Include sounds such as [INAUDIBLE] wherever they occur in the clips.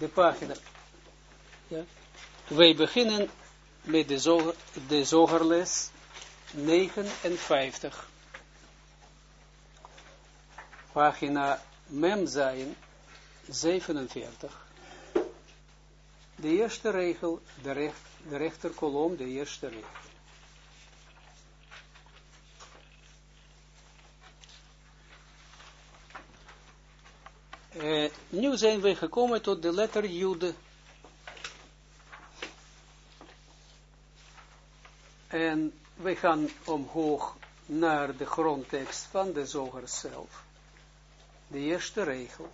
de pagina. Ja. Wij beginnen met de, de zogerles 59. Pagina Mem zijn 47. De eerste regel, de, recht, de rechterkolom, de eerste regel. Uh, nu zijn we gekomen tot de letter Jude. En we gaan omhoog naar de grondtekst van de zoger zelf. De eerste regel.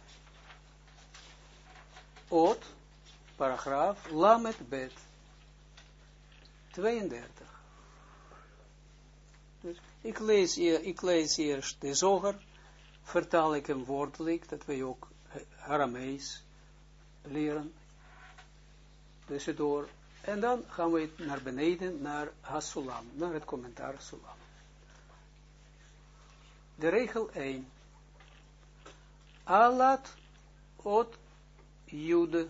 Ot, paragraaf, lamet bet. 32. Dus ik lees, ik lees eerst de zoger vertaal ik hem woordelijk, dat wij ook Aramees leren. Dus door. En dan gaan we naar beneden, naar Hasulam, naar het commentaar Sulam. De regel 1. Alat ot jude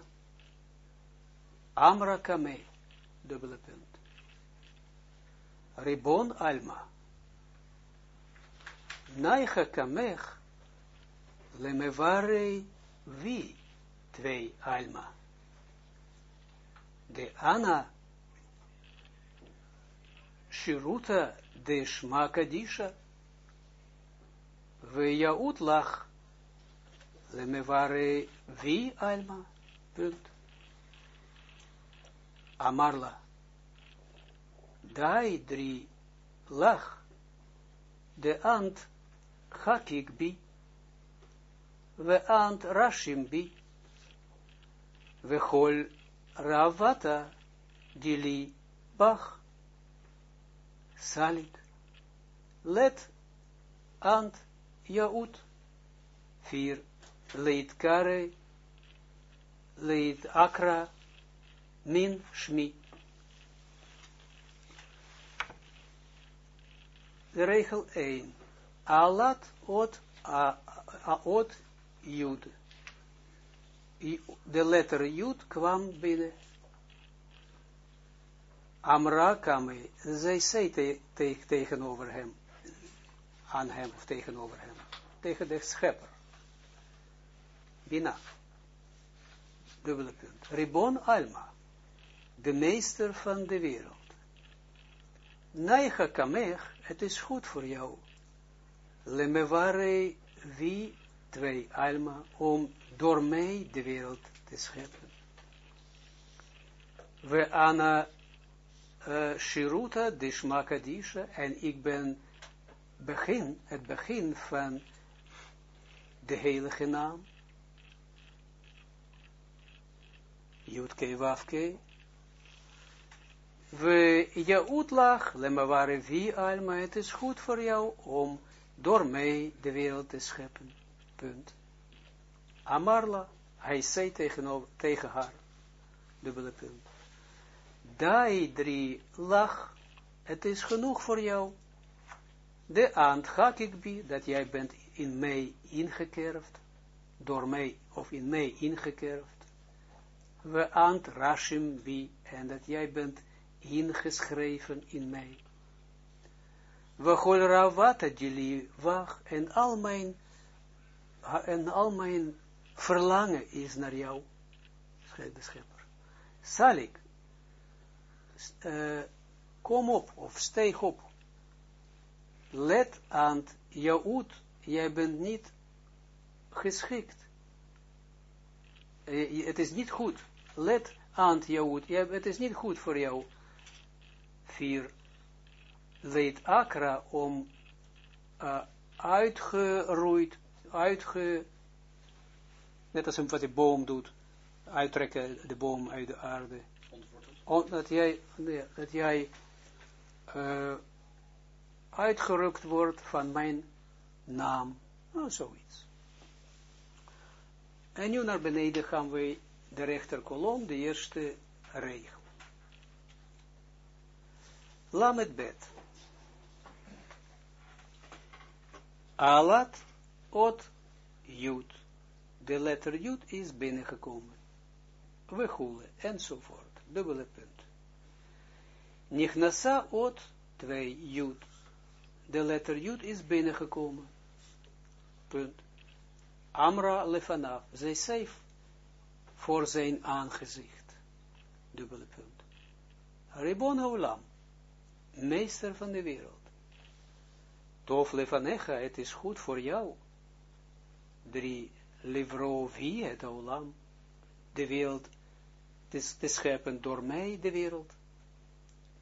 amra kame, dubbele punt. Ribon alma. Naicha kamech lemevare wie twee alma. De Anna Shiruta de Shmakadisha we Jaut lach lemevare wie alma. Punt. Amarla. Dai drie lach. De ant hakik bi we ant rashim bi, we hol ravata dili bach, salik, let ant jaut, vier, leit kare, leit akra, min shmi. Regel 1. Alat ot, a, a, ot Jud. De letter Jud kwam binnen. Amra kame, zij zei te, te, tegenover hem, aan hem of tegenover hem, tegen de schepper. Bina. Dubbele punt. Ribon Alma, de meester van de wereld. Naicha kamech, het is goed voor jou. Lemevare wie twee alma, om door mij de wereld te scheppen. We ana uh, shiruta dishmakadisha, en ik ben begin, het begin van de heilige naam. Jutke wafke. We jaut lemavare vi alma, het is goed voor jou om door mij de wereld te scheppen punt. Amarla, hij zei tegen, tegen haar, dubbele punt. Dai drie lach, het is genoeg voor jou. De aand ga ik bi, dat jij bent in mij ingekerfd, door mij, of in mij ingekerfd. We aand rashim bi, en dat jij bent ingeschreven in mij. We gol ravata dili wach, en al mijn en al mijn verlangen is naar jou, schrijft de schepper. Salik, uh, kom op, of steeg op. Let aan uit, jij bent niet geschikt. Uh, het is niet goed. Let aan Jaoud, het is niet goed voor jou. Vier, weet akra om uh, uitgeroeid uitge, net als wat de boom doet, uittrekken de boom uit de aarde. On, dat jij, nee, dat jij uh, uitgerukt wordt van mijn naam. Nou, zoiets. En nu naar beneden gaan we de rechterkolom, de eerste regel. Lamet bet. Alat ot Jud. De letter Jud is binnengekomen. wechule, enzovoort. Dubbele punt. Nichnasa ot 2 jut. De letter jut is binnengekomen. Punt. Amra lefanav. Zij zei voor zijn aangezicht. Dubbele punt. Ribon Olam. Meester van de wereld. Tof lefanecha, het is goed voor jou. Drie, wie het olam. De wereld, te scheppen door mij, de wereld.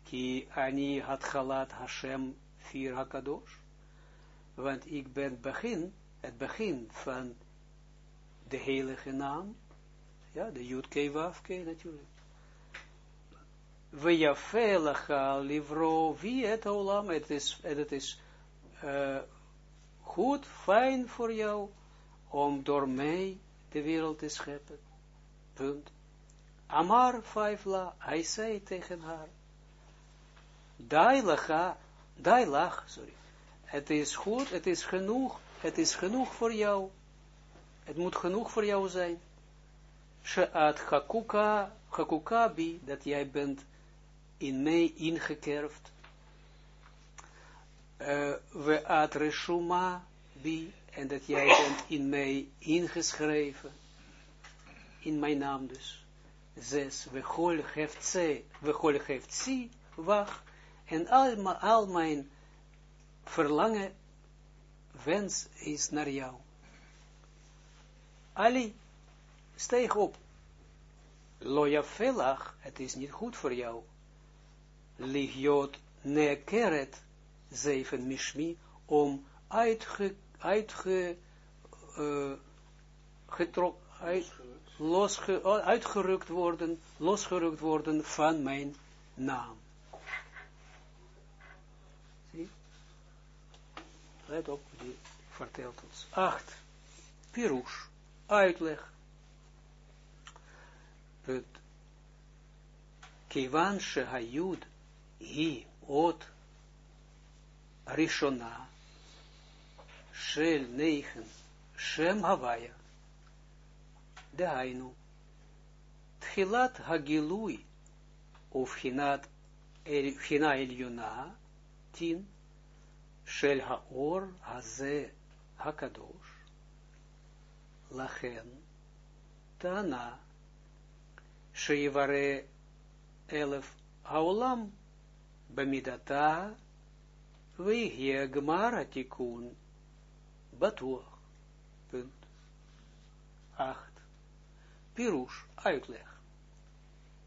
Ki ani had Hashem vier hakadosh. Want ik ben begin, het begin van de heilige naam. Ja, de Yud Wafke natuurlijk. Vejafelacha livro wie het olam. Het is, het is uh, goed, fijn voor jou, om door mij de wereld te scheppen. Punt. Amar la, hij zei tegen haar, Dailacha, Dailach, sorry, het is goed, het is genoeg, het is genoeg voor jou, het moet genoeg voor jou zijn. Sheat hakuka, hakukabi, dat jij bent in mij ingekerfd, uh, we at reshuma bi, en dat jij bent in mij ingeschreven, in mijn naam dus. Zes, we heeft ze, we heeft zie, wacht, en al, mijn verlangen, wens is naar jou. Ali, steeg op. Loja velach, het is niet goed voor jou. Ligiot nekeret, zeven mishmi, om uitge, uitge, uh, getrok, uit, losge, uitgerukt worden, losgerukt worden van mijn naam. Zie? Let op, die vertelt ons. Acht. Pirush. Uitleg. Het Kivan Shehayud hi ot Rishona, Shel negen, Shem Havaya, de Hainu, Tchilat Hagilui, of Hinat Hina Tin, Shel Haor Haze Hakadosh, Lachen, Tana, Sheyivare Elef Haolam, Bamidata, Gemara Tikun Batuach. Punt. 8. Pirush, uitleg.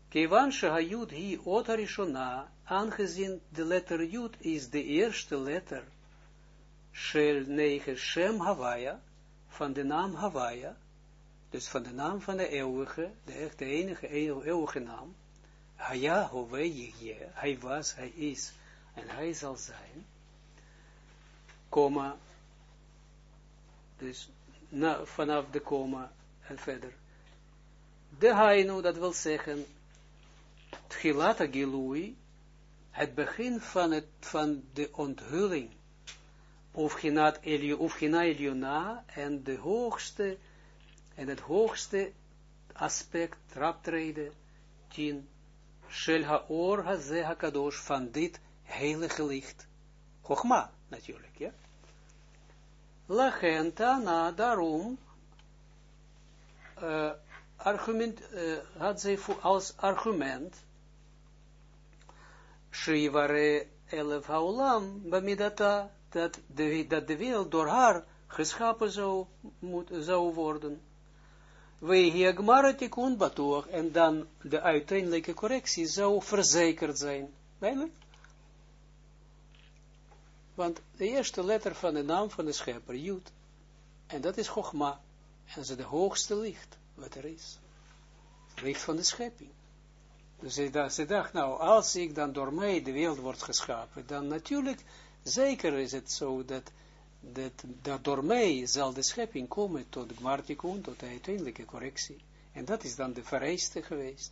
Kevan Shahayud hi otarishona, aangezien de letter Jud is de eerste letter, Shel 9 Shem Havaya, van de naam Havaya, dus van de naam van de eeuwige, de echte enige eeuwige naam, Haya Hove hij was, hij is, en hij zal zijn, komma, dus na, vanaf de komma en verder. De hainu, dat wil zeggen, Tchilata Gilui, het begin van, het, van de onthulling, of Ginat Eliona, en de hoogste, en het hoogste aspect, traptreden, tien, Shel Haor Haze Hakadosh, van dit heilige licht. Chogma, natuurlijk, ja. Lachenta, na, daarom, uh, argument, uh, had zij als argument, Shivare elef haolam, bamidata, dat de, dat de wereld door haar geschapen zou, moet, zou worden. Wij hier gmaratikun batoog, en dan de uiteindelijke correctie zou verzekerd zijn. Bijna? Want de eerste letter van de naam van de schepper, Jud, en dat is Chogma, en dat de hoogste licht, wat er is. Licht van de schepping. Dus ze dacht, nou, als ik dan door mij de wereld wordt geschapen, dan natuurlijk, zeker is het zo dat, dat, dat door mij zal de schepping komen tot de Gmartikun, tot de uiteindelijke correctie. En dat is dan de vereiste geweest.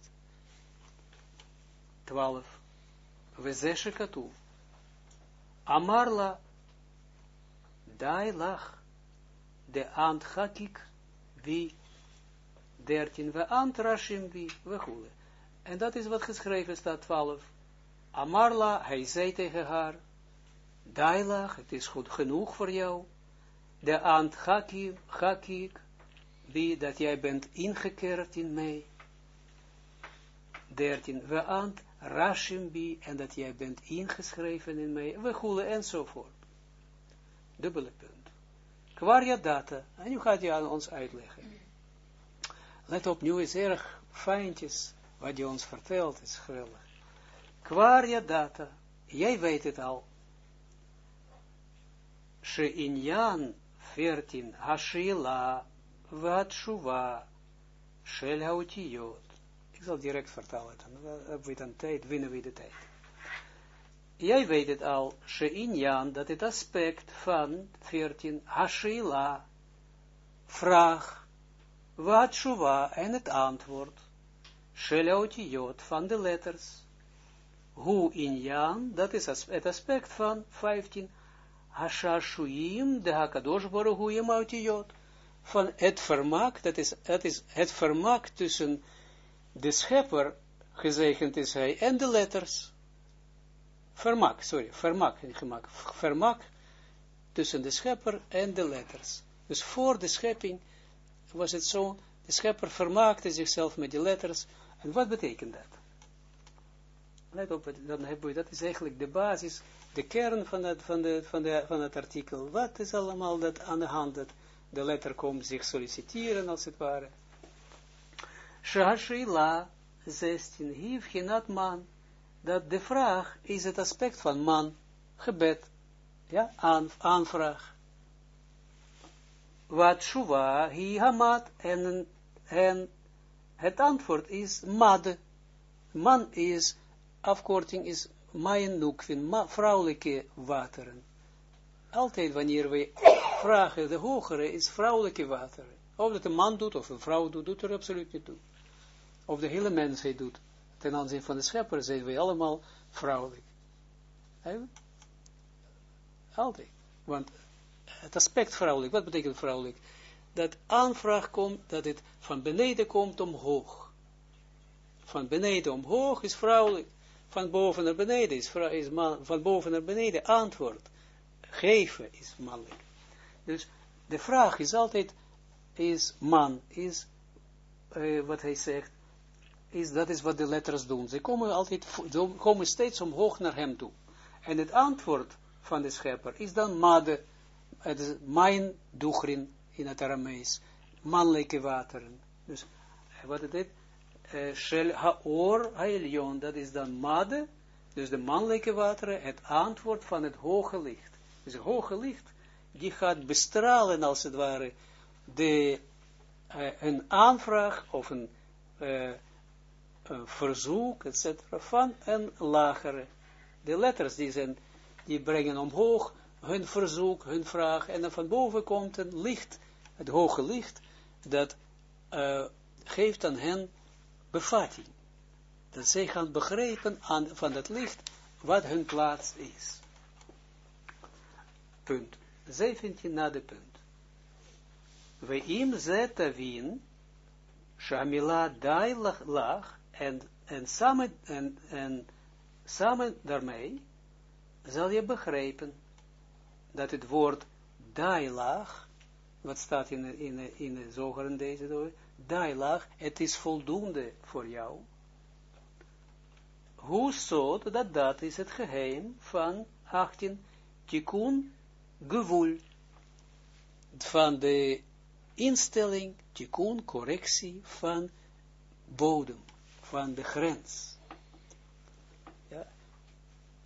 12. We zeshe katoef. Amarla, dai lach, de aandhakik, wie 13, we antrashim bi, we goelen. En dat is wat geschreven staat, 12. Amarla, hij zei tegen haar, Dailach, het is goed genoeg voor jou. De ant hakik, wie dat jij bent ingekeerd in mij. 13. We ant rashim bi, en dat jij bent ingeschreven in mij. We goelen enzovoort. Dubbele punt. Kwaria data. En nu gaat hij aan ons uitleggen. Let op, nu is erg fijntjes wat hij ons vertelt, is geweldig. Kwaria data. Jij weet het al. She'inyan 14. Hashila Vatshuva Shel. Ik zal direct vertalen, dan hebben we dan tijd, winnen we de tijd. Jij weet het al, She'inyan, dat het aspect van 14, Hashila, vraag, Vatshuva en het antwoord, Shel Hautiyot van de letters. Hu inyan, dat is het aspect van 15, Hashashuim, de Hakadosh Baruch Hu Yemautiyot, van het vermaak, dat is, het is het vermaak tussen de schepper, gezegend is hij, en de letters. Vermaak, sorry, vermaak, gemak, vermaak tussen de schepper en de letters. Dus voor de schepping was het zo, de schepper vermaakte zichzelf met die letters. En wat betekent dat? Let op, dan hebben we, dat is eigenlijk de basis de kern van het, van, de, van, de, van het artikel. Wat is allemaal dat aan de hand, dat de letter komt zich solliciteren, als het ware. Shashila 16, hief genat man, dat de vraag is het aspect van man, gebed, ja, aan, aanvraag. Wat shuva, hi hamat, en, en het antwoord is mad. Man is, afkorting is mijn nukvin, vrouwelijke wateren. Altijd wanneer we vragen, de hogere is vrouwelijke wateren. Of dat een man doet, of een vrouw doet, doet er absoluut niet toe. Of de hele mensheid doet. Ten aanzien van de schepper zijn we allemaal vrouwelijk. Altijd. Want het aspect vrouwelijk, wat betekent vrouwelijk? Dat aanvraag komt, dat het van beneden komt omhoog. Van beneden omhoog is vrouwelijk van boven naar beneden is, is man, van boven naar beneden antwoord. Geven is mannelijk. Dus de vraag is altijd, is man, is, uh, wat hij zegt, is, dat is wat de letters doen. Ze komen altijd, komen steeds omhoog naar hem toe. En het antwoord van de schepper is dan made, het is mijn doegrin in het Aramees, mannelijke wateren. Dus, wat is dit? Shel Haor Haelion, dat is dan Made, dus de mannelijke wateren, het antwoord van het hoge licht. Dus het hoge licht, die gaat bestralen als het ware de, uh, een aanvraag of een, verzoek, etc. van een lagere. De letters die, zijn, die brengen omhoog hun verzoek, hun vraag, en dan van boven komt een licht, het hoge licht, dat uh, geeft aan hen bevatting. Dat zij gaan begrijpen aan, van het licht wat hun plaats is. Punt. 17 na de punt. We im zetavin, shamila dai lach, en, en, samen, en, en samen daarmee zal je begrijpen dat het woord dailach, wat staat in, in, in de zoger deze door, dailach, het is voldoende voor jou. Hoe zo, dat dat is het geheim van 18, tikkun gevoel, van de instelling, tikkun, correctie van bodem, van de grens. Ja.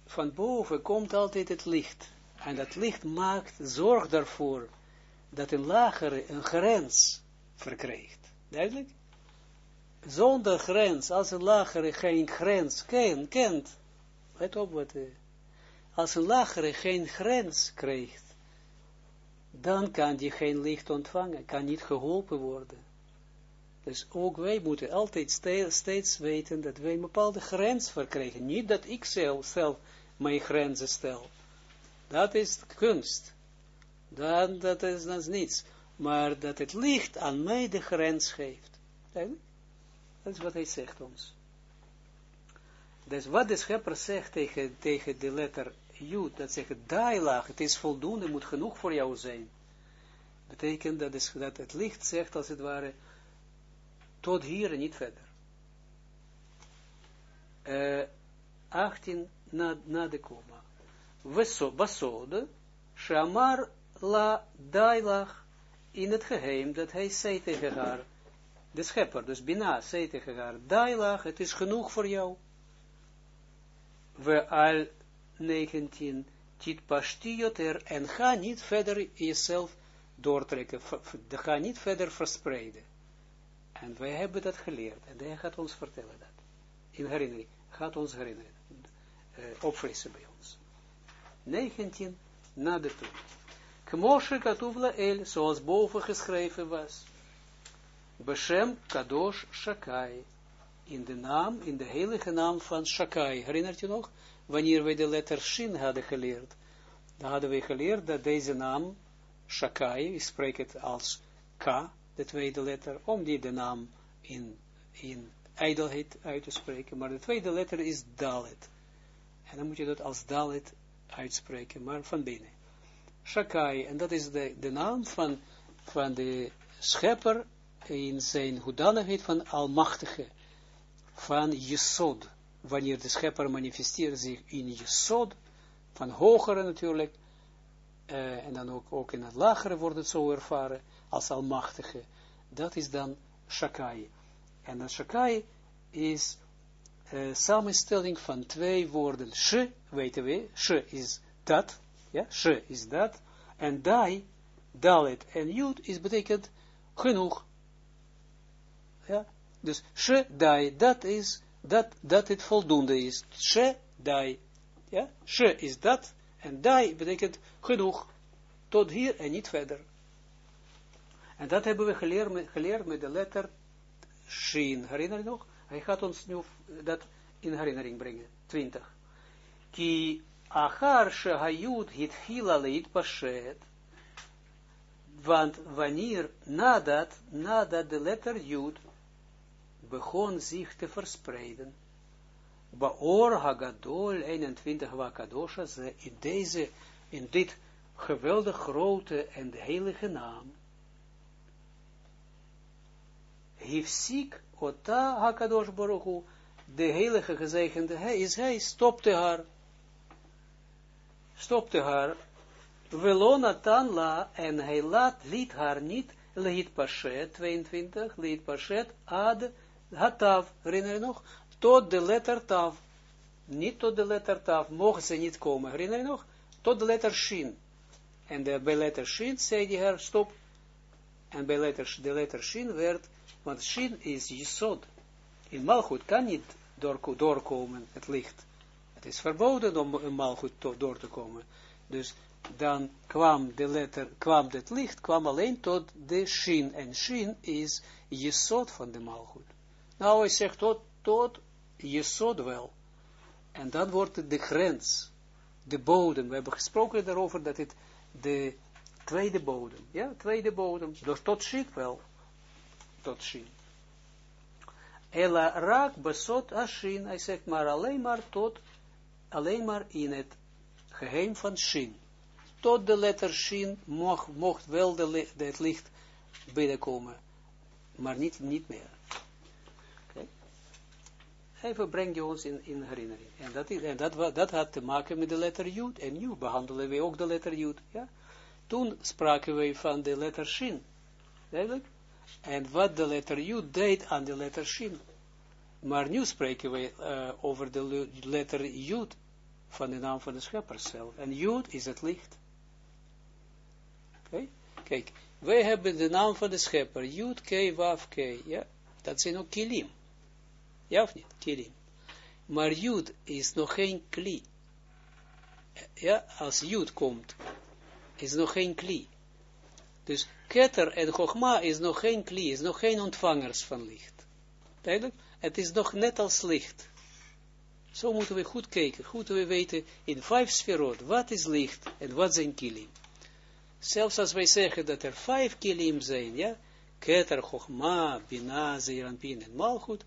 Van boven komt altijd het licht, en dat licht maakt, zorgt ervoor, dat een lagere, een grens verkrijgt. Duidelijk? Zonder grens, als een lagere geen grens ken, kent, let op wat, uh, als een lagere geen grens krijgt, dan kan die geen licht ontvangen, kan niet geholpen worden. Dus ook wij moeten altijd steeds weten dat wij een bepaalde grens verkrijgen. Niet dat ik zelf, mijn grenzen stel. Dat is kunst. Dat is, dat niets maar dat het licht aan mij de grens geeft. Dat is wat hij zegt ons. Dus wat de schepper zegt tegen, tegen de letter Jud, dat zegt dailach, het is voldoende, moet genoeg voor jou zijn. Betekent dat, is, dat het licht zegt als het ware, tot hier en niet verder. Uh, 18 na, na de komma. Wasode, Shamar la dailach, in het geheim dat hij zei tegen haar, de schepper, dus Bina, zei tegen haar, dailach, het is genoeg voor jou. We al 19, tit pastioter, en ga niet verder jezelf doortrekken, ga niet verder verspreiden. En wij hebben dat geleerd, en hij gaat ons vertellen dat, in herinnering, gaat ons herinneren, uh, opfrissen bij ons. 19, na de toon. Kmoshe katuvla el, zoals boven geschreven was. Beshem kadosh shakai. In de naam, in de heilige naam van Shakai. Herinnert je nog? Wanneer wij de letter Shin hadden geleerd. Dan hadden we geleerd dat deze naam, Shakai, ik spreek het als K, de tweede letter, om die de naam in, in ijdelheid uit te spreken. Maar de tweede letter is Dalet. En dan moet je dat als Dalet uitspreken, maar van binnen. Shakai, en dat is de, de naam van, van de schepper in zijn hoedanigheid van Almachtige, van Jesod. Wanneer de schepper manifesteert zich in Jesod, van hogere natuurlijk, uh, en dan ook, ook in het lagere wordt het zo ervaren, als Almachtige, dat is dan Shakai. En dat Shakai is uh, samenstelling van twee woorden. Sh, weten we, sh is dat, ja, sh is dat, en dai, dalet en jud is betekent genoeg. Ja, dus sh, dai, dat is, dat, dat het voldoende is. Sh, dai, ja, sh is dat, en dai betekent genoeg, tot hier en niet verder. En dat hebben we geleerd met, geleerd met de letter Shin. Herinner je nog? Hij gaat ons nu dat in herinnering brengen. 20. Ki achar shehayud hitchila leit pashet. Want wanneer nadat, nadat de letter Jud begon zich te verspreiden, Baor Hagadol 21 Wakadosha, in deze, in dit geweldig grote en heilige naam, Hifsik Ota Hakadosh Baruchu, de heilige gezegende, hij is hij, stopte haar, stopte haar, velona la, en hij laat, liet haar niet, liet pashet, 22, liet pashet, ad, hatav, herinner je nog, tot de letter tav, niet tot de letter tav, mocht ze niet komen, herinner je nog, tot de letter shin, en de, bij letter shin zei die haar, stop, en bij letter, de letter shin werd, want shin is jesod, in malchut kan niet doorkomen, het licht. Het is verboden om een malchut door te komen. Dus dan kwam de letter, kwam het licht, kwam alleen tot de shin. En shin is jesod van de malchut. Nou, hij zegt tot, tot jesod wel. En dan wordt het de grens, de bodem. We hebben gesproken daarover dat het de tweede bodem, ja, tweede bodem. Dus tot wel, tot shin. Ela raak besot ashin, hij zegt maar alleen maar tot, alleen maar in het geheim van shin. Tot de letter shin mocht, mocht wel de, het licht binnenkomen, maar niet, niet meer. Even breng je ons in, in herinnering. En, dat, is, en dat, dat had te maken met de letter Jud. En nu behandelen we ook de letter Jud. Ja? Toen spraken we van de letter Shin. Duidelijk? en wat de letter Jud deed aan de letter Shin. Maar nu spreken we uh, over de letter Jud van de naam van de schepper zelf. En Jud is het licht. Okay? Kijk, wij hebben de naam van de schepper, Jud, K, Waf, K, ja, dat zijn ook kilim. Ja of niet? Kilim. Maar Jud is nog geen kli. Ja, als Jud komt, is nog geen kli. Dus Keter en Chogma is nog geen kli, is nog geen ontvangers van licht. Duidelijk? Het is nog net als licht. Zo moeten we goed kijken, goed we weten in vijf sferot, wat is licht en wat zijn kilim. Zelfs als wij zeggen dat er vijf kilim zijn, ja, Keter, Chogma, Bina, Zeranpin en Malchut,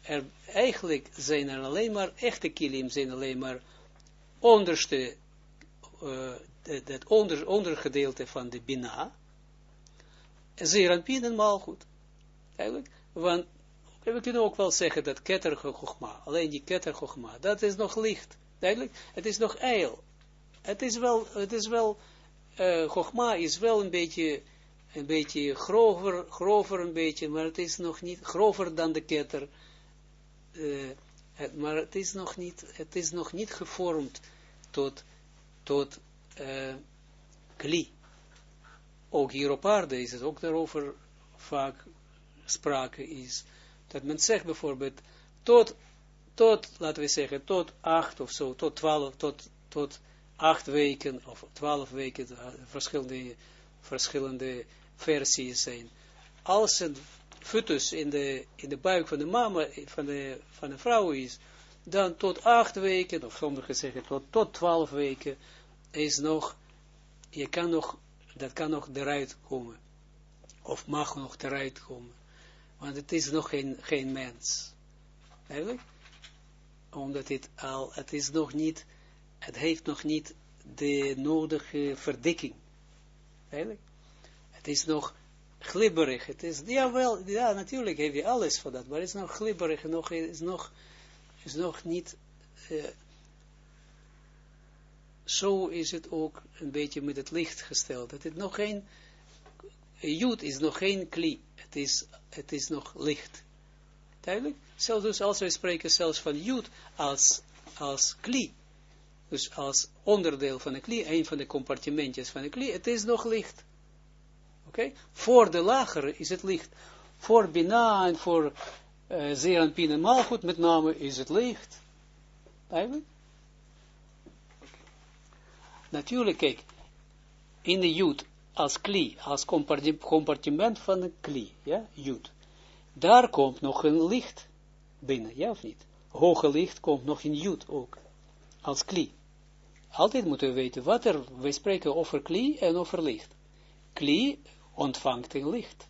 er, eigenlijk zijn er alleen maar, echte kilim zijn alleen maar onderste, uh, het onder, ondergedeelte van de Bina, Zeranpin en Malchut. Eigenlijk, want we kunnen ook wel zeggen dat Keter Chogma, alleen die Keter Chogma, dat is nog licht. Duidelijk, het is nog eil. Het is wel, het is wel, uh, is wel een beetje, een beetje grover, grover een beetje, maar het is nog niet grover dan de Keter. Uh, het, maar het is nog niet, het is nog niet gevormd tot, tot uh, kli. Ook hier op aarde is het ook daarover vaak sprake is. Dat men zegt bijvoorbeeld, tot, tot, laten we zeggen, tot acht of zo, tot twaalf, tot, tot acht weken of twaalf weken, eh, verschillende, verschillende versies zijn. Als een foetus in de, in de buik van de mama, van de, van de vrouw is, dan tot acht weken, of sommigen zeggen tot, tot twaalf weken, is nog, je kan nog, dat kan nog eruit komen. Of mag nog eruit komen. Want het is nog geen, geen mens. Eigenlijk. Omdat het al, het is nog niet, het heeft nog niet de nodige verdikking. Eigenlijk. Het is nog glibberig. Het is, ja wel, ja natuurlijk heeft je alles voor dat, maar het is nog glibberig, nog, is nog, is nog niet, uh, zo is het ook een beetje met het licht gesteld. Dat het nog geen, jood is nog geen kli. Het is het is nog licht. Duidelijk? Zelfs dus als wij spreken zelfs van Jood als, als kli, dus als onderdeel van de kli, een van de compartimentjes van de kli, het is nog licht. Oké? Voor de lagere is het licht. Voor Bina en voor uh, Zeranpin en Malchut met name is het licht. Duidelijk? Natuurlijk, kijk, in de Jood als kli, als compartiment van een kli, ja, jud. Daar komt nog een licht binnen, ja of niet? Hoge licht komt nog in jud ook, als kli. Altijd moeten we weten wat er, wij spreken over kli en over licht. Kli ontvangt een licht.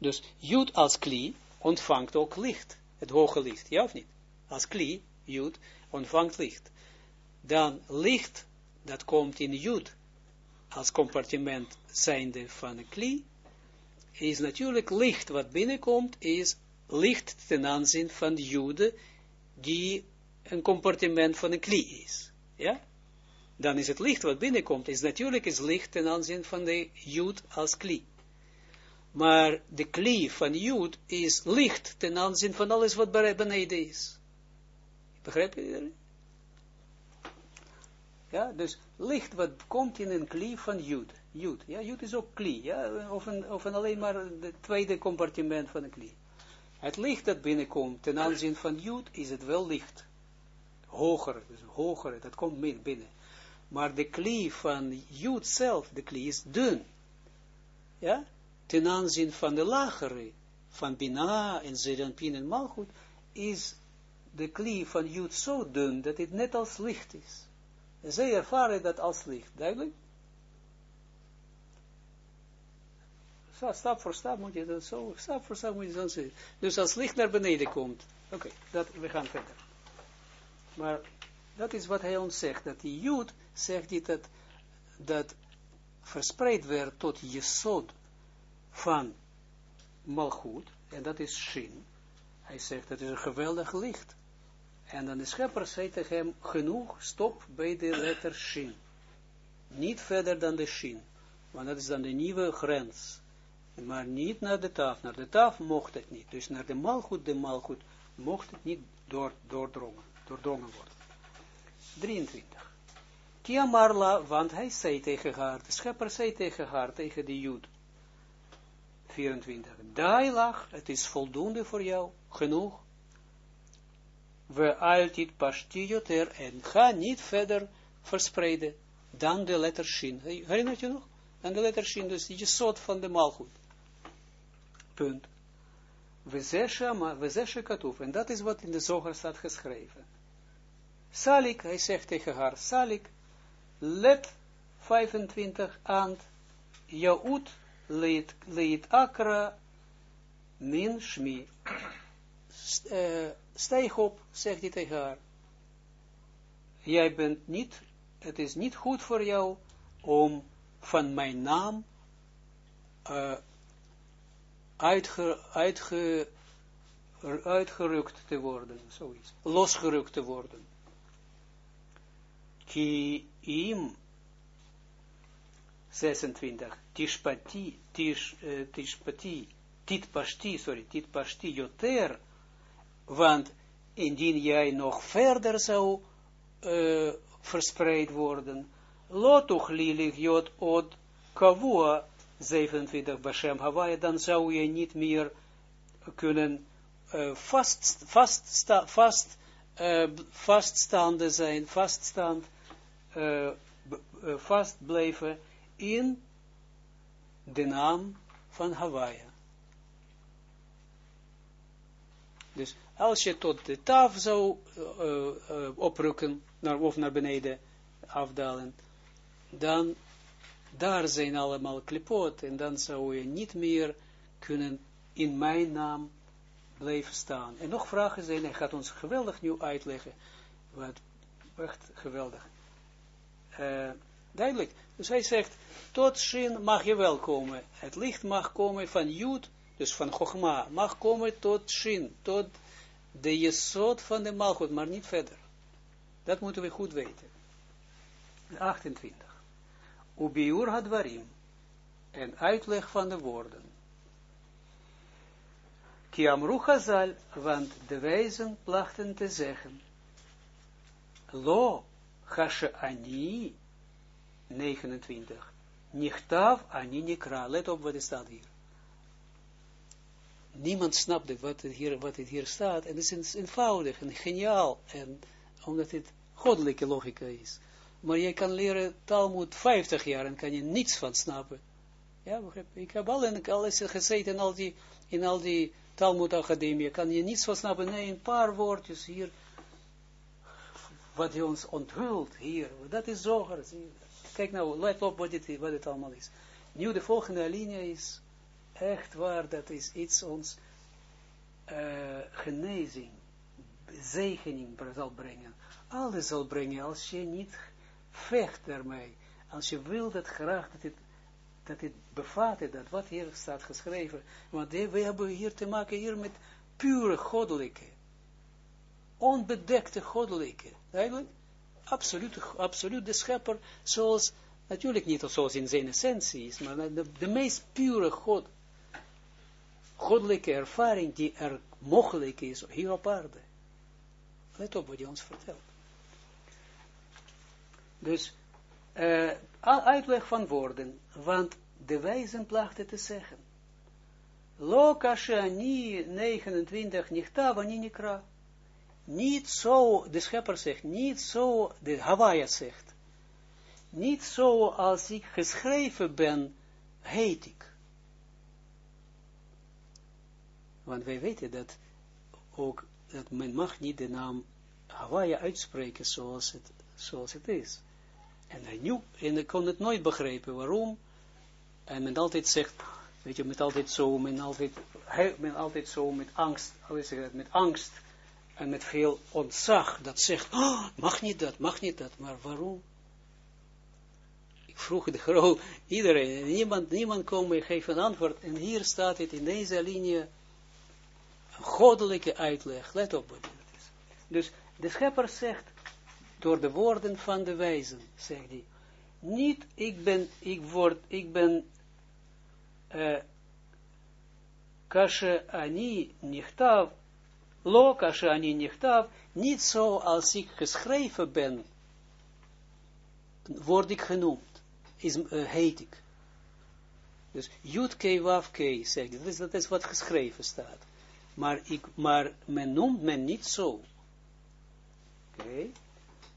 Dus jud als kli ontvangt ook licht, het hoge licht, ja of niet? Als kli, jud, ontvangt licht. Dan licht, dat komt in jud, als compartiment zijnde van een kli, is natuurlijk licht wat binnenkomt, is licht ten aanzien van de jude, die een compartiment van een kli is. Ja? Dan is het licht wat binnenkomt, is natuurlijk is licht ten aanzien van de jude als kli. Maar de kli van jude is licht ten aanzien van alles wat beneden is. Begrijp je? Ja, dus licht wat komt in een kli van Jud. Jud, ja, is ook kli, ja, of een, of een alleen maar het tweede compartiment van een kli. Het licht dat binnenkomt ten aanzien van Jud is het wel licht. Hoger, dus hoger, dat komt meer binnen. Maar de kli van Jud zelf, de kli is dun. Ja, ten aanzien van de lagere, van Bina en Zeranpin en Malchut, is de kli van Jud zo dun dat het net als licht is. En zij ervaren dat als licht. Duidelijk? Stap voor stap moet je dat zo, stap voor stap moet je dat zien. Dus als licht naar beneden komt, oké, dat we gaan verder. Maar dat is wat hij ons zegt, dat die Jood zegt hij dat, dat verspreid werd tot Jesod van Malchut, en dat is Shin. Hij zegt dat is een geweldig licht. En dan de schepper zei tegen hem, genoeg, stop bij de letter Shin. Niet verder dan de Shin. Want dat is dan de nieuwe grens. Maar niet naar de taf. Naar de taf mocht het niet. Dus naar de malgoed, de malgoed, mocht het niet door, doordrongen, worden. 23. Kia Marla, want hij zei tegen haar, de schepper zei tegen haar, tegen de Jood. 24. Dailach, het is voldoende voor jou, genoeg we altijd pastioter en ga niet verder verspreiden dan de letter shin. Herinnert je nog? Dan de letter shin, dus je soort van de malgoed. Punt. We zeshe katuf. En dat is wat in de zoger staat geschreven. Salik, hij zegt tegen haar, Salik, let 25 aan Jaut leit akra min shmi. Uh, stijg op, zegt hij tegen haar. Jij bent niet, het is niet goed voor jou om van mijn naam uh, uitge, uitgerukt te worden, zoiets, losgerukt te worden. Ki im 26, tishpati, tish, uh, tishpati, titpashti, sorry, titpashti joter, want indien jij nog verder zou uh, verspreid worden, lotuch lilig jot od kavua 27 Bashem Hawaii, dan zou je niet meer kunnen uh, vast, vast, sta, vast, uh, vaststaande zijn, vaststand, uh, vast blijven in de naam van Hawaii. Dus als je tot de taf zou uh, uh, oprukken, naar, of naar beneden afdalen, dan daar zijn allemaal klipot, en dan zou je niet meer kunnen in mijn naam blijven staan. En nog vragen zijn, hij gaat ons geweldig nu uitleggen, wat echt geweldig. Uh, duidelijk, dus hij zegt, tot Shin mag je wel komen, het licht mag komen van Jud, dus van Chogma, mag komen tot Shin, tot de jesot van de Malchut, maar niet verder. Dat moeten we goed weten. 28. Ubiur hadwarim. En uitleg van de woorden. Kiamru Chazal, want de wijzen plachten te zeggen. Lo, hashe ani, 29. Nichtav ani nikra. Let op wat er staat hier. Niemand snapt wat het hier, wat hier staat. En het is eenvoudig en geniaal. En omdat het goddelijke logica is maar je kan leren Talmud 50 jaar en kan je niets van snappen. Ja, begrijp Ik heb al in alles gezeten in al die, in al die Talmud Academie, kan je niets van snappen. Nee, een paar woordjes hier, wat hij ons onthult hier, dat is zoger. Kijk nou, let op wat het allemaal is. Nu de volgende linie is echt waar, dat is iets ons uh, genezing, zegening zal brengen. Alles zal brengen als je niet vecht daarmee. Als je wil dat graag dat het, dat het bevat, dat wat hier staat geschreven. Want we hebben hier te maken hier met pure goddelijke. Onbedekte goddelijke. Eigenlijk, absoluut, absoluut de schepper, zoals, natuurlijk niet zoals in zijn essentie is, maar de, de meest pure god, goddelijke ervaring die er mogelijk is hier op aarde. Let op wat hij ons vertelt. Dus, uh, uitleg van woorden, want de wijzen plachten te zeggen. Lo ni 29 nichtava ni nikra. Niet zo, de schepper zegt, niet zo, de Hawaii zegt, niet zo als ik geschreven ben, heet ik. Want wij weten dat ook, dat men mag niet de naam Hawaii uitspreken zoals het, zoals het is. En hij en ik kon het nooit begrijpen, waarom. En men altijd zegt, weet je, met altijd zo, men altijd, men altijd zo met angst, met angst en met veel ontzag, dat zegt, oh, mag niet dat, mag niet dat, maar waarom? Ik vroeg de groot, iedereen, niemand, niemand kon me geven een antwoord, en hier staat het in deze linie, goddelijke uitleg, let op wat het is. Dus de schepper zegt, door de woorden van de wijzen, zegt hij. Niet, ik ben, ik word, ik ben, uh, kashe ani nichtav, lo kashe ani nichtav, niet zo als ik geschreven ben, word ik genoemd, is, uh, heet ik. Dus Jud K Wav K zegt dat dat is wat geschreven staat. Maar, ik, maar men noemt men niet zo. Oké.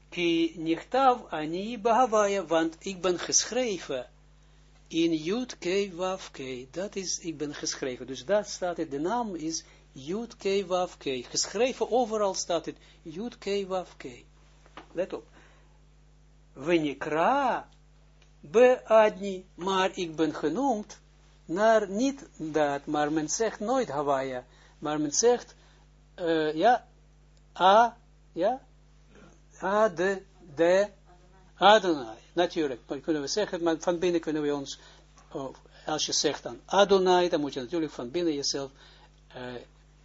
Ki nichtav ani bahavaya, want ik ben geschreven in Jud K Wav K. Dat is, ik ben geschreven. Dus dat staat het, de naam is Jud K Wav K. Geschreven, overal staat het Jud K Wav K. Let op. Wenikra be adni, maar ik ben genoemd naar niet dat, maar men zegt nooit Hawaii, maar men zegt, uh, ja, A, ja, A, de, de, Adonai, natuurlijk, kunnen we zeggen, maar van binnen kunnen we ons, oh, als je zegt dan Adonai, dan moet je natuurlijk van binnen jezelf uh,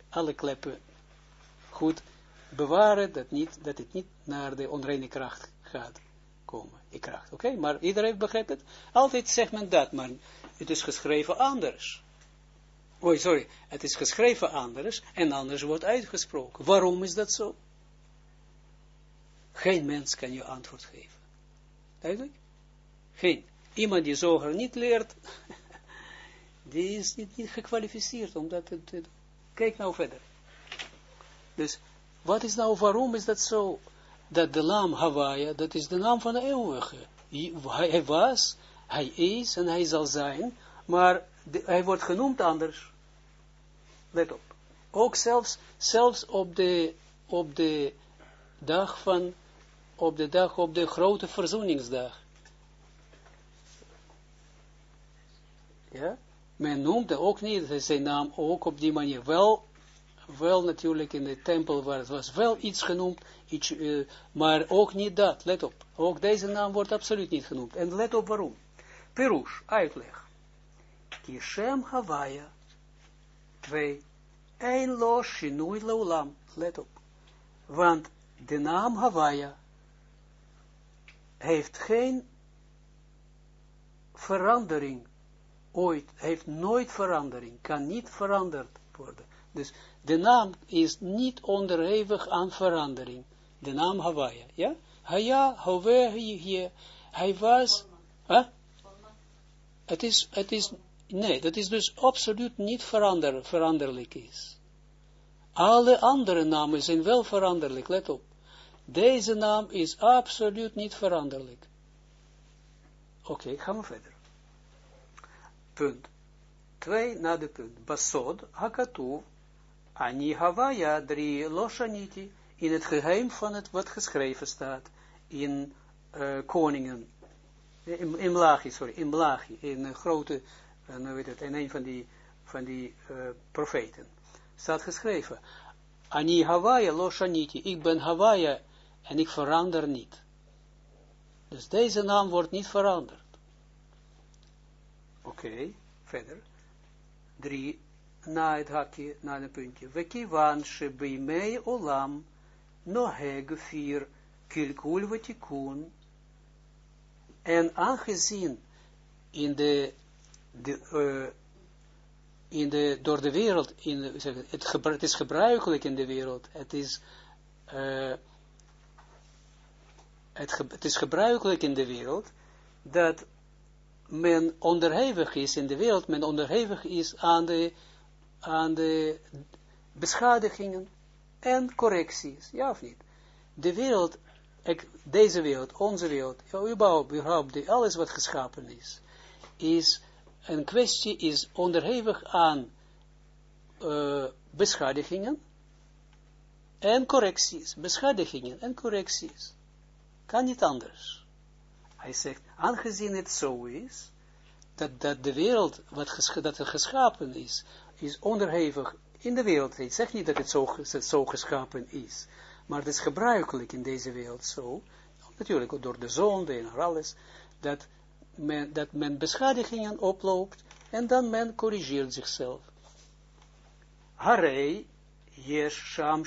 alle kleppen goed bewaren, dat, niet, dat het niet naar de onreine kracht gaat komen, die kracht, oké, maar iedereen begrijpt het, altijd zegt men dat, maar het is geschreven anders. Oh, sorry, het is geschreven anders en anders wordt uitgesproken. Waarom is dat zo? Geen mens kan je antwoord geven. Duidelijk? Geen. Iemand die zoger niet leert, [LAUGHS] die is niet, gekwalificeerd om dat te doen. Kijk nou verder. Dus, wat is nou, waarom is dat zo, dat de naam Hawaii, dat is de naam van de eeuwige. Hij was, hij is en hij zal zijn, maar hij wordt genoemd anders. Let op. Ook zelfs, zelfs op de, op de dag van, op de dag, op de grote verzoeningsdag. Ja, men noemde ook niet zijn naam ook op die manier. Wel, wel natuurlijk in de tempel waar het was wel iets genoemd, iets, uh, maar ook niet dat. Let op. Ook deze naam wordt absoluut niet genoemd. En let op waarom. Perush, uitleg. Kishem Havaya. 2. Ein lo shinui laulam. Let op. Want de naam Havaya heeft geen verandering ooit, heeft nooit verandering, kan niet veranderd worden. Dus de naam is niet onderhevig aan verandering. De naam Hawaii, ja? Haya, Hawaii, hij was, hè? Het is, het is, nee, dat is dus absoluut niet verander, veranderlijk is. Alle andere namen zijn wel veranderlijk, let op. Deze naam is absoluut niet veranderlijk. Oké, gaan we verder punt. Twee na de punt. Basod, hakatuv, ani havaya, drie loshaniti, in het geheim van het wat geschreven staat, in uh, koningen, in, in sorry, in Mlachi, in grote, uh, weet het, in een van die, van die uh, profeten, staat geschreven, Ani Hawaii loshaniti, ik ben Hawaii en ik verander niet. Dus deze naam wordt niet veranderd. Oké, okay, verder. Drie, na het hakje, na een puntje. Wekiwan shebimei olam noheg vier kilkul vatikun. En aangezien in de, de uh, in de, door de wereld, in, het, het, is gebruikelijk in de wereld, het is, uh, het, is gebruikelijk in de wereld, dat men onderhevig is in de wereld, men onderhevig is aan de, aan de beschadigingen en correcties, ja of niet? De wereld, deze wereld, onze wereld, überhaupt, überhaupt alles wat geschapen is, is een kwestie, is onderhevig aan uh, beschadigingen en correcties, beschadigingen en correcties. Kan niet anders. Hij zegt, aangezien het zo is, dat, dat de wereld, wat dat er geschapen is, is onderhevig in de wereld. Hij zegt niet dat het zo, zo geschapen is, maar het is gebruikelijk in deze wereld zo, natuurlijk door de zonde en alles, dat men, dat men beschadigingen oploopt en dan men corrigeert zichzelf. Harei, yes sham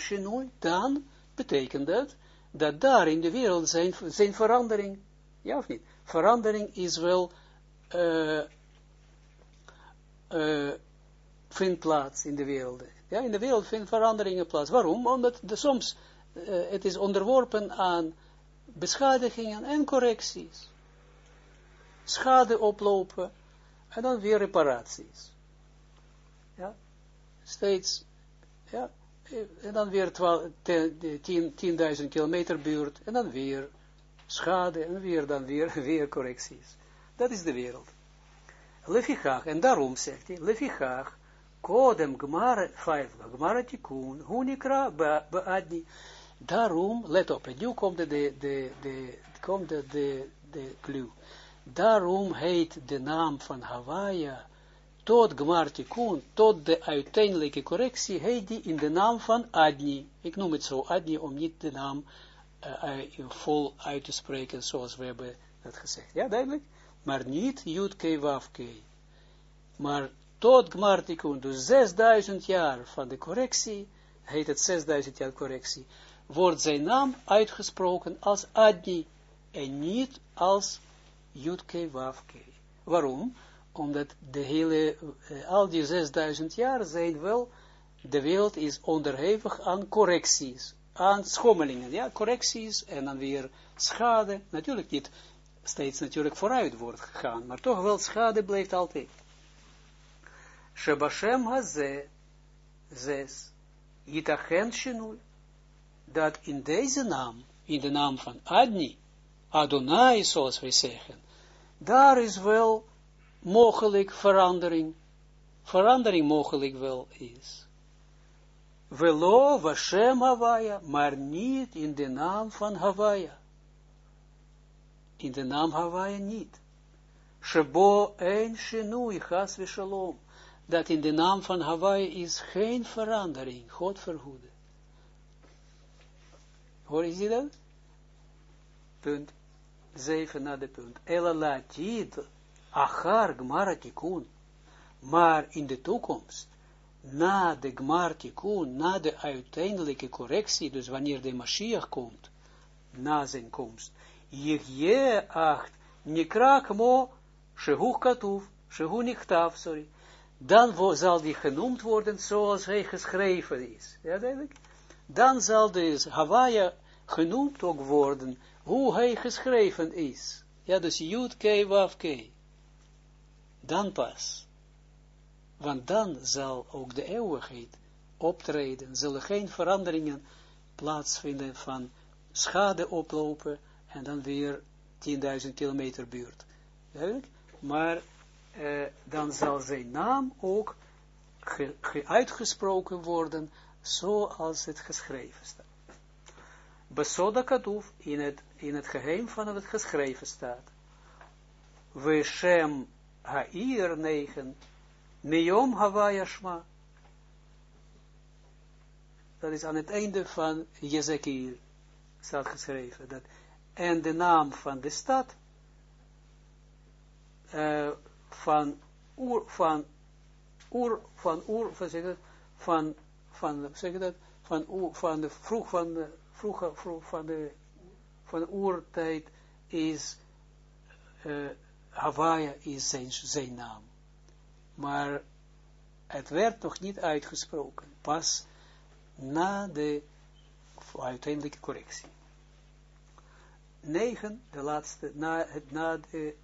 dan betekent dat, dat daar in de wereld zijn, zijn verandering ja of niet? Verandering is wel, uh, vindt plaats in de wereld. Ja, in de wereld vindt veranderingen plaats. Waarom? Omdat de, soms uh, het is onderworpen aan beschadigingen en correcties. Schade oplopen en dan weer reparaties. Ja, steeds, ja, en dan weer 10.000 kilometer buurt en dan weer schade en weer dan weer, [LAUGHS] weer correcties. Dat is de wereld. Lefichach, en daarom zegt hij, Lefichach, kodem gmara, vijf, gmara tikun, hunikra beadni. Daarom, let op, en nu komt de, de, de, komt de, de, de clue. Daarom heet de naam van Hawaii tot Gmartikun, tot de uiteindelijke correctie, heet die in de naam van Adni. Ik noem het zo, Adni, om niet de naam vol uit te spreken, zoals we hebben dat gezegd. Ja, duidelijk? Maar niet Jud K. Waf K. Maar tot Gmartikun, dus 6000 jaar van de correctie, heet het 6000 jaar correctie, wordt zijn naam uitgesproken als Adni, en niet als Jud K. Waf K. Waarom? Omdat de hele, uh, al die 6000 jaar zijn wel, de wereld is onderhevig aan correcties, aan schommelingen, ja, correcties en dan weer schade, natuurlijk niet steeds natuurlijk vooruit wordt gegaan, maar toch wel schade blijft altijd. Shebashem haze, zes, yitachen dat in deze naam, in de naam van Adni, Adonai, zoals wij zeggen, daar is wel mogelijk verandering, verandering mogelijk wel is. Velo Vashem Havaya, maar niet in de naam van Havaya. In de naam Havaya niet. Shebo een shenui chas shalom. Dat in de naam van Hawaii is geen verandering. God verhoede. Hoor je dat? Punt. Zeven na de punt. Elalatid achar gmaratikun. Maar in de toekomst na de Gmartikun, na de uiteindelijke correctie, dus wanneer de Mashiach komt, na zijn komst, je acht, nikra mo, shehu katuv, shehu nichtav, sorry, dan zal die genoemd worden zoals hij geschreven is. Ja, duidelijk? Dan zal dus Hawaii genoemd ook worden, hoe hij geschreven is. Ja, dus Yud K, Wav K. Dan pas. Want dan zal ook de eeuwigheid optreden, zullen geen veranderingen plaatsvinden van schade oplopen en dan weer 10.000 kilometer buurt. Maar eh, dan zal zijn naam ook uitgesproken worden zoals het geschreven staat. Besoda Kaduf in het, in het geheim van het geschreven staat. We Shem Ha'ir 9 Miyom Hawaii Shma. Dat is aan het einde van Jezekiel staat geschreven. Dat, en de naam van de stad uh, van oer, van oer, van oer, van zeg van, van, zeg dat, van oer, van de vroeg, van de, vroeg, vroeg van de, van de oertijd is, uh, Hawaii is zijn, naam maar het werd nog niet uitgesproken, pas na de uiteindelijke correctie. 9, de laatste, na, na de,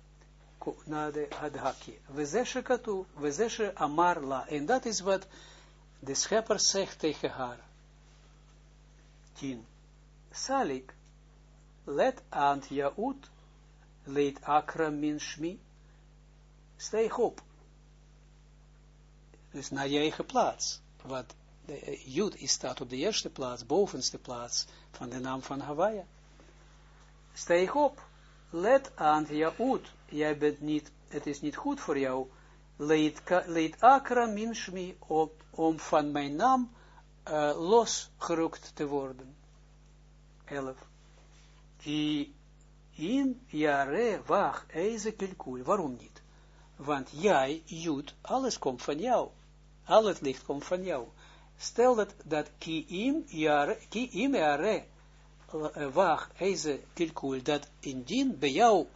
na de hadhakje. We zeshe katu, we zeshe amar la. En dat is wat de schepper zegt tegen haar. 10. Salik, let ant jaut, leed akra min shmi. Steeg op dus naar je eigen plaats. Wat Jud is staat op de eerste plaats, bovenste plaats van de naam van Hawaii. Steeg op. Let aan Jaud. Jij bent niet, het is niet goed voor jou. Leed akra minshmi op, om van mijn naam uh, losgerukt te worden. 11. Die in jare wacht, eze kilkul. Waarom niet? Want jij, Jud, alles komt van jou. Al het licht komt van jou. Stel dat, dat kiim jare, kiim jare, eh, wacht, deze kilkul, dat indien bij jou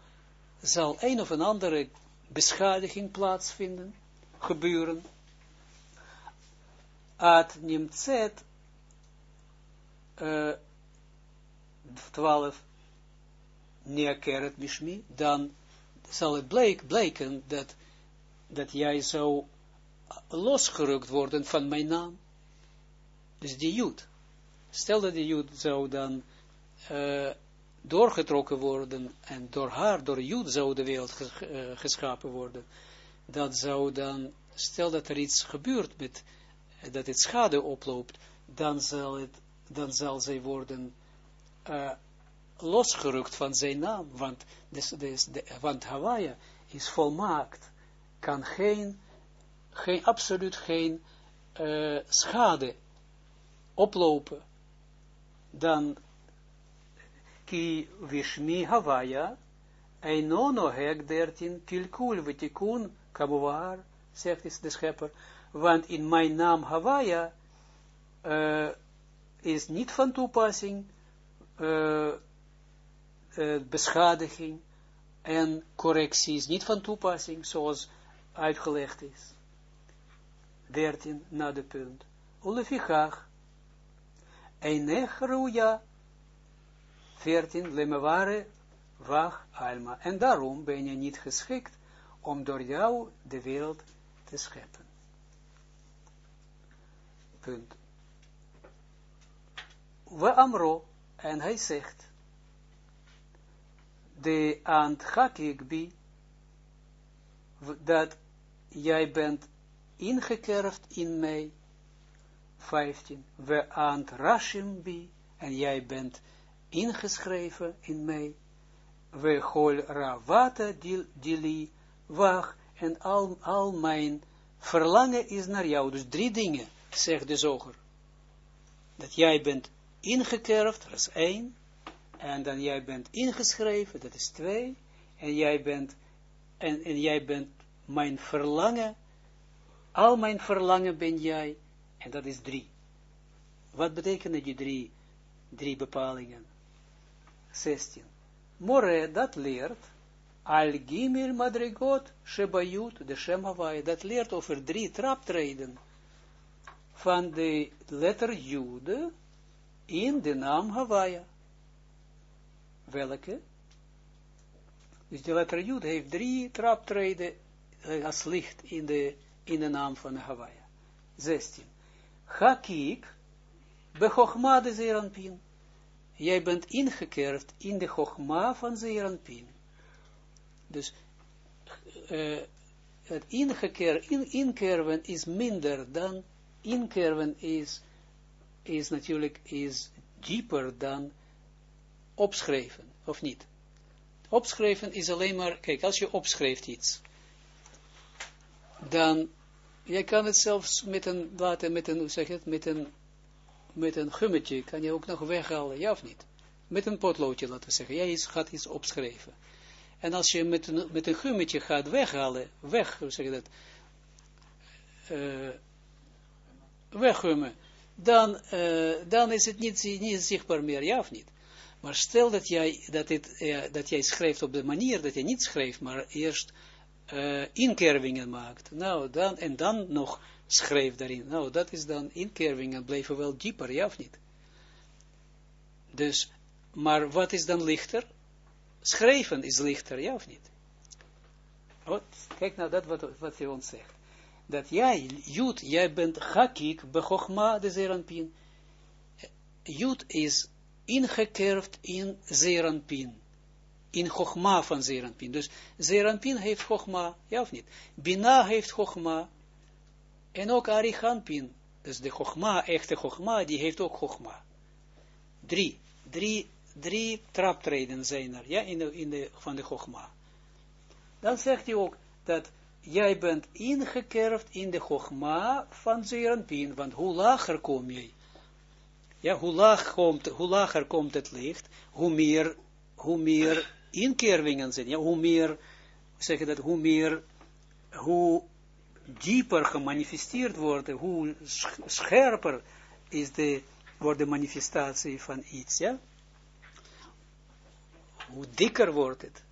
zal een of een andere beschadiging plaatsvinden, gebeuren, at nimtzet, uh, 12, neakeret mishmi, dan zal het bleek, blijken dat, dat jij zou losgerukt worden van mijn naam. Dus die jood. Stel dat die jood zou dan uh, doorgetrokken worden en door haar, door jood zou de wereld uh, geschapen worden. Dat zou dan, stel dat er iets gebeurt met, dat het schade oploopt, dan zal het, dan zal zij worden uh, losgerukt van zijn naam, want, de, want Hawaii is volmaakt, kan geen geen, absoluut geen uh, schade oplopen, dan ki vishmi Havaya, Einono hek dertien, kilkul vetikun, kamuar, zegt de schepper, want in mijn naam Havaya uh, is niet van toepassing uh, uh, beschadiging en correctie is niet van toepassing, zoals uitgelegd is. 13 na de punt. Ulefichach, einech ruja, 14, lemeware, wach, alma. En daarom ben je niet geschikt om door jou de wereld te scheppen. Punt. We amro, en hij zegt, de ik bi, dat jij bent ingekerfd in mij, 15, we aant rashim bi, en jij bent ingeschreven in mij, we hol ravata dili, wacht, en al, al mijn verlangen is naar jou. Dus drie dingen, zegt de zoger. Dat jij bent ingekerfd, dat is één. En dan jij bent ingeschreven, dat is twee. En jij bent, en, en jij bent mijn verlangen, al mijn verlangen ben jij, en dat is drie. Wat betekenen die drie, drie bepalingen? 16. More, dat leert, al gimel madrigot, shebayut, de Shem dat leert over drie traptreden van de letter Jude in de naam Hawaii. Welke? Dus de letter Jud heeft drie traptreden uh, als licht in de, in de naam van Hawaii. 16. Hakik, bechochma de Zeranpin. Jij bent ingekerfd in de chogma van Zeranpin. Dus uh, het ingeker, in, is minder dan, inkerven is, is natuurlijk, is dieper dan opschrijven, of niet? Opschrijven is alleen maar, kijk, als je opschrijft iets, dan, je kan het zelfs met een, laten, met een, hoe zeg je het, met een, met een gummetje, kan je ook nog weghalen, ja of niet? Met een potloodje, laten we zeggen, jij gaat iets opschrijven. En als je met een, met een gummetje gaat weghalen, weg, hoe zeg je dat, uh, weggummen, dan, uh, dan is het niet, niet zichtbaar meer, ja of niet? Maar stel dat jij, dat, uh, dat jij schrijft op de manier dat je niet schrijft, maar eerst uh, inkervingen maakt. Nou, dan, en dan nog schrijft daarin. Nou, dat is dan inkervingen, blijven wel dieper, ja of niet? Dus, maar wat is dan lichter? Schrijven is lichter, ja of niet? Wat? Kijk nou dat wat, wat hij ons zegt. Dat jij, Jud, jij bent hakik, bechochma de zeranpin. Jud is ingekerfd in zeranpin. In chochma van zeranpin. Dus zeranpin heeft chochma, ja of niet? Bina heeft chochma. En ook arichanpin. Dus de chochma, echte chochma, die heeft ook chochma. Drie. Drie drie traptreden zijn er, ja, in de, van de Chogma. Dan zegt hij ook dat jij bent ingekerfd in de Chogma van Zeranpin, want hoe lager kom je? Ja, hoe, laag komt, hoe lager komt het licht, hoe meer, hoe meer inkervingen zijn, ja, hoe meer, zeg je dat, hoe meer, hoe dieper gemanifesteerd wordt, hoe scherper is de, wordt de manifestatie van iets, ja hoe dikker wordt het.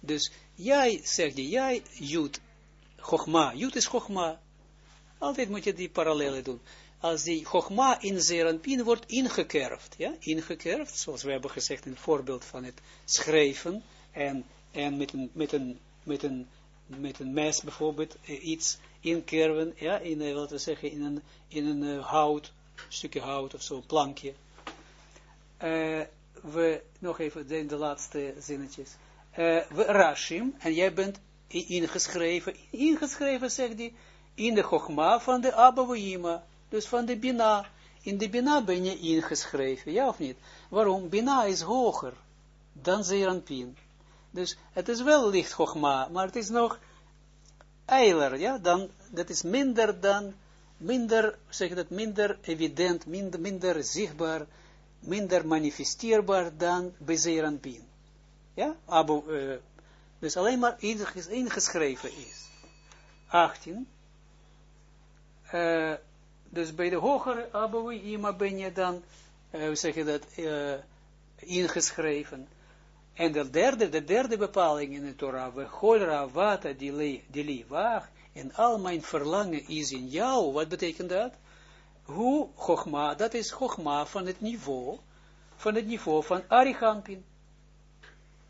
Dus jij, zeg je, jij, Jut, Chogma, Jut is Chogma. Altijd moet je die parallellen doen. Als die Chogma in Zeranpin wordt ingekerfd, ja, ingekerfd, zoals we hebben gezegd in het voorbeeld van het schrijven, en, en met een, met een, met een, met een mes bijvoorbeeld, eh, iets inkerven, ja, in, uh, laten we zeggen, in een, in een uh, hout, stukje hout of zo, plankje. We, nog even de, de laatste zinnetjes. Uh, we Rashim, en jij bent ingeschreven, ingeschreven zegt hij, in de Chogma van de Abba dus van de Bina. In de Bina ben je ingeschreven, ja of niet? Waarom? Bina is hoger dan Zeranpin. Dus het is wel licht Chogma, maar het is nog, eiler, ja, dan, dat is minder dan, minder, zeg dat, minder evident, minder, minder zichtbaar, minder manifesteerbaar dan bij Zeranpien. Ja, Abu, dus alleen maar ingeschreven is. 18. Uh, dus bij de hogere Abouima ben je dan, uh, hoe zeg je dat, uh, ingeschreven. En de derde, de derde bepaling in de Torah, we golra vata dili waag, en al mijn verlangen is in jou. Wat betekent dat? Hoe Chogma, dat is Chogma van het niveau, van het niveau van Arichampin.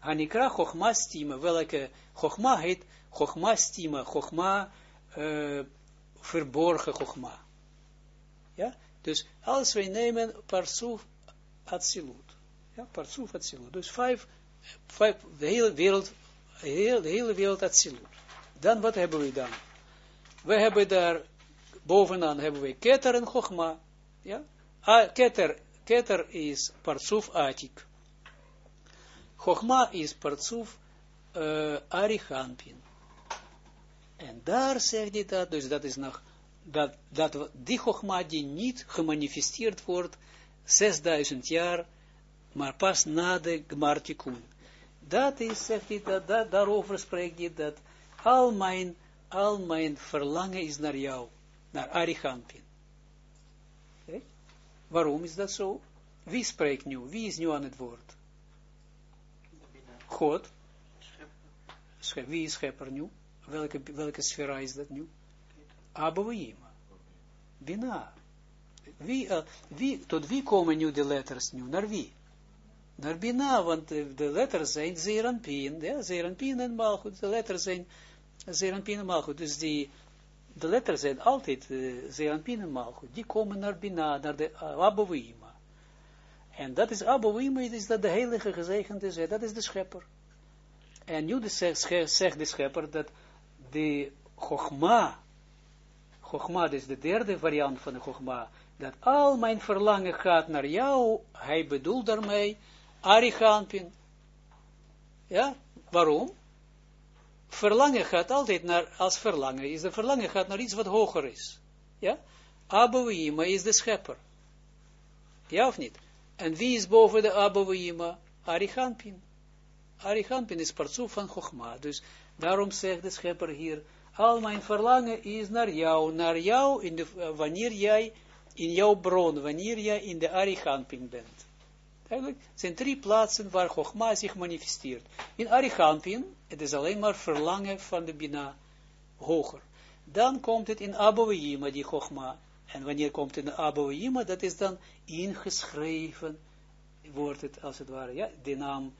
Hanikra Chogma stima, welke Chogma heet Chogma stima, Chogma uh, verborgen Chogma. Ja, dus als wij nemen Parsuf Atsilut, ja, Parsuf Atsilut, dus vijf, vijf, de hele wereld, de hele, wereld Atsilut. Dan wat hebben we dan? We hebben daar, bovenaan hebben we Keter en Chogma, ja, ah, Keter, Keter is Parsuf Atik. Chogma is Parsuf uh, Arichanpin. En daar zegt hij dat, dus dat is nog, dat, dat die Chogma die niet gemanifesteerd wordt, 6000 jaar, maar pas na de Gmartikun. Dat is, zegt hij, dat, dat, daarover spreekt hij, dat al mijn, al mijn verlangen is naar jou, naar Arichampin. Okay? Waarom is dat zo? Wie spreekt nu? Wie is nu aan het woord? God. Schep. Wie is schepper nu? Welke, welke sfera is dat nu? Abouima. Bina. Wie, uh, wie, tot wie komen nu de letters nu? Naar wie? Naar Bina, want de, de letters zijn Zeranpien, ja, Zeranpien en Malchut, de letters zijn Zeranpien en Malchut, dus die, de letters zijn altijd uh, Zeranpien en Malchut, die komen naar Bina, naar de uh, Abouima. En dat is Abouima, is dat de heilige gezegend is, dat is de schepper. En nu zegt, de schepper dat de Chogma, Chogma, dus de derde variant van de Chogma, dat al mijn verlangen gaat naar jou, hij bedoelt daarmee Arichampin. Ja, waarom? Verlangen gaat altijd naar, als verlangen is, de verlangen gaat naar iets wat hoger is. Ja, Abouima is de schepper. Ja of niet? En wie is boven de Abouima? Arichampin. Arichampin is partsoef van Chogma. Dus daarom zegt de schepper hier, al mijn verlangen is naar jou, naar jou, in de, uh, wanneer jij, in jouw bron, wanneer jij in de Arichampin bent. Eigenlijk zijn drie plaatsen waar Chogma zich manifesteert. In Arichampin, het is alleen maar verlangen van de Bina hoger. Dan komt het in Abouima, die Chogma. En wanneer komt in Abouima, dat is dan ingeschreven, wordt het als het ware, ja, de naam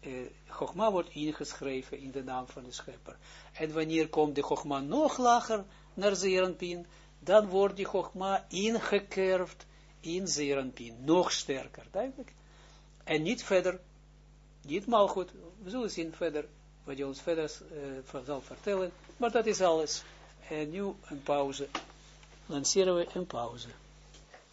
uh, Chogma wordt ingeschreven in de naam van de schepper. En wanneer komt de Chogma nog lager naar Zeranpin, dan wordt die Chogma ingekerfd in Zeranpin, nog sterker, duidelijk. En niet verder, niet maar goed, we zullen zien verder, wat je ons verder uh, zal vertellen, maar dat is alles. En nu een pauze, lanceren we een pauze.